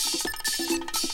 フフフ。